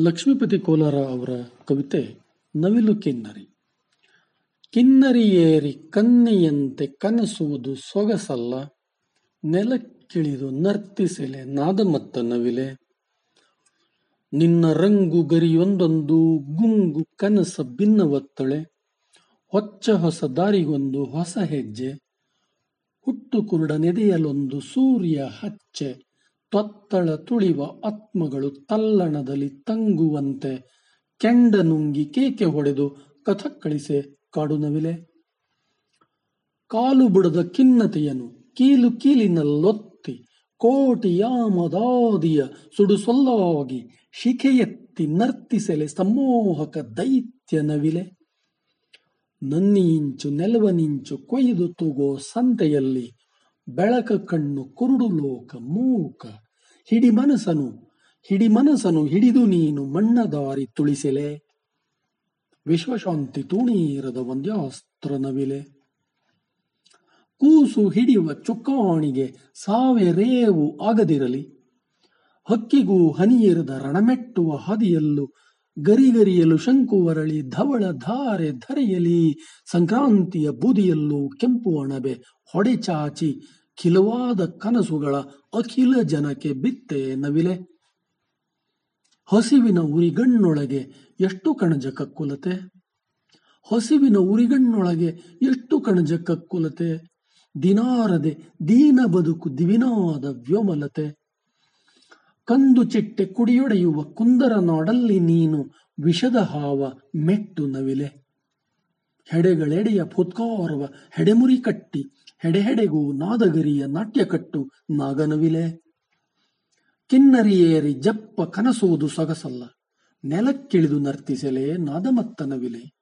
ಲಕ್ಷ್ಮೀಪತಿ ಕೋಲಾರ ಅವರ ಕವಿತೆ ನವಿಲು ಕಿನ್ನರಿ. ಕಿನ್ನರಿಯೇರಿ ಕನ್ನಿಯಂತೆ ಕನಸುವುದು ಸೊಗಸಲ್ಲ, ನೆಲಕ್ಕಿಳಿದು ನರ್ತಿಸೆಲೆ ನಾದಮತ್ತ ನವಿಲೆ. ನಿನ್ನ ರಂಗು ಗರಿಯೊಂದೊಂದು ಗುಂಗು ಕನಸ ಭಿನ್ನವತ್ತಳೆ ಹೊಚ್ಚ ಹೊಸ ದಾರಿಗೊಂದು ಹೊಸ ಹೆಜ್ಜೆ, ಹುಟ್ಟು ಕುರುಡ ನೆದೆಯಲೊಂದು ಸೂರ್ಯ ಹಚ್ಚೆ. ತೊತ್ತಳ ತುಳಿವ ಆತ್ಮಗಳು ತಲ್ಲಣದಲ್ಲಿ ತಂಗುವಂತೆ ಕೆಂಡ ನುಂಗಿ ಕೇಕೆ ಹೊಡೆದು ಕಥಕ್ಕಳಿಸೆ ಕಾಡು ನವಿಲೆ ಕಾಲು ಬುಡದ ಖಿನ್ನತೆಯನು ಕೀಲು ಕೀಲಿನಲ್ಲೊತ್ತಿ ಕೋಟಿಯಾಮದಾದಿಯ ಯಾಮದಾದಿಯ ಸುಡುಸೊಲ್ಲಾಗಿ ಶಿಖೆಯೆತ್ತಿ ನರ್ತಿಸಲೆ ಸಮೋಹಕ ದೈತ್ಯ ನವಿಲೆ. ನನ್ನಿಂಚು ನೆಲವನಿಂಚು ಕೊಯ್ದು ತೂಗೋ ಸಂತೆಯಲ್ಲಿ ಬೆಳಕ ಕಣ್ಣು, ಕುರುಡು ಲೋಕ, ಮೂಕ, ಹಿಡಿ ಮನಸನು ಹಿಡಿ ಮನಸನು ಹಿಡಿದು ನೀನು ಮಣ್ಣ ದಾರಿ ತುಳಿಸೆಲೆ. ವಿಶ್ವಶಾಂತಿ ತೂಣೀರದ ಒಂದ್ಯಾಸ್ತ್ರ ನವಿಲೆ. ಕೂಸು ಹಿಡಿಯುವ ಚುಕ್ಕಾಣಿಗೆ ಸಾವೆ ರೇವು ಆಗದಿರಲಿ. ಹಕ್ಕಿಗೂ ಹನಿಯಿರದ ರಣಮೆಟ್ಟುವ ಹಾದಿಯಲ್ಲೂ ಗರಿಗರಿಯಲು ಶಂಕುವರಳಿ ಧವಳ ಧಾರೆ ಧರೆಯಲಿ. ಸಂಕ್ರಾಂತಿಯ ಬೂದಿಯಲ್ಲೂ ಕೆಂಪು ಅಣಬೆ ಹೊಡೆಚಾಚಿ ಕಿಲುವಾದ ಕನಸುಗಳ ಅಖಿಲ ಜನಕ್ಕೆ ಬಿತ್ತೆ ನವಿಲೆ. ಹಸಿವಿನ ಉರಿಗಣ್ಣೊಳಗೆ ಎಷ್ಟು ಕಣಜ ಕಕ್ಕುಲತೆ ಹಸಿವಿನ ಉರಿಗಣ್ಣೊಳಗೆ ಎಷ್ಟು ಕಣಜ ಕಕ್ಕುಲತೆ ದಿನಾರದೆ ದೀನ ಬದುಕು ದಿವಿನಾದ ವ್ಯೋಮಲತೆ. ಕಂದು ಚಿಟ್ಟೆ ಕುಡಿಯೊಡೆಯುವ ಕುಂದರ ನಾಡಲ್ಲಿ ನೀನು ವಿಷದ ಹಾವ ಮೆಟ್ಟು ನವಿಲೆ. ಹೆಡೆಗಳೆಡೆಯ ಪುತ್ಕೋರವ ಹೆಡೆಮುರಿ ಕಟ್ಟಿ, ಹೆಡೆಹೆಡೆಗೂ ನಾದಗರಿಯ ನಾಟ್ಯ ಕಟ್ಟು ನಾಗನವಿಲೆ. ಕಿನ್ನರಿಯೇರಿ ಜಪ್ಪ ಕನಸುವುದು ಸೊಗಸಲ್ಲ, ನೆಲಕ್ಕಿಳಿದು ನರ್ತಿಸಲೇ ನಾದಮತ್ತ ನವಿಲೆ